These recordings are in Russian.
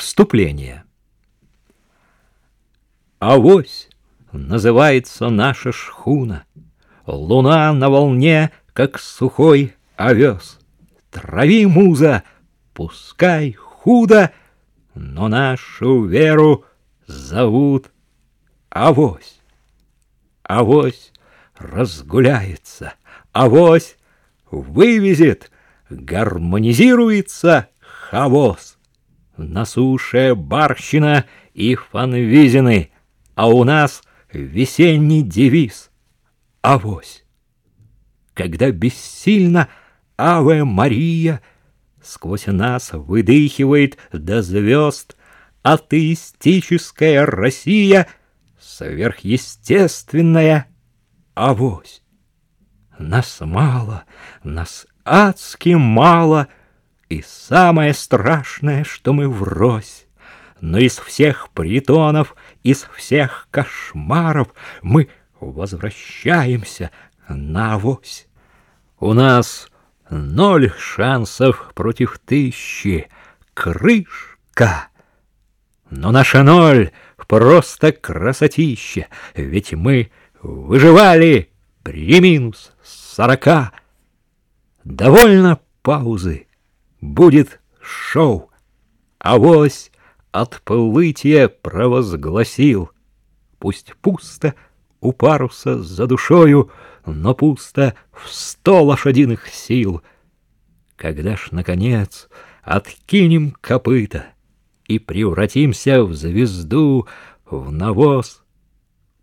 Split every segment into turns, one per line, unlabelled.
Вступление. Авось называется наша шхуна. Луна на волне, как сухой овес. Трави, муза, пускай худо, но нашу веру зовут Авось. Авось разгуляется, авось вывезет, гармонизируется хавос. На суше барщина и фанвизины, а у нас весенний девиз — авось. Когда бессильно Аве Мария сквозь нас выдыхивает до звезд атеистическая Россия, сверхъестественная авось. Нас мало, нас адски мало, и самое страшное, что мы врозь. Но из всех притонов, из всех кошмаров мы возвращаемся на авось. У нас ноль шансов против тысячи, крышка. Но наша ноль просто красотища, ведь мы выживали при минус сорока. Довольно паузы, будет шоу. Авось отплытие провозгласил. Пусть пусто у паруса за душою, но пусто в сто лошадиных сил. Когда ж, наконец, откинем копыта и превратимся в звезду, в навоз,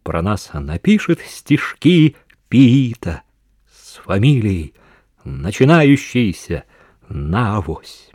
про нас напишет стишки Пиита с фамилией, начинающейся на авось.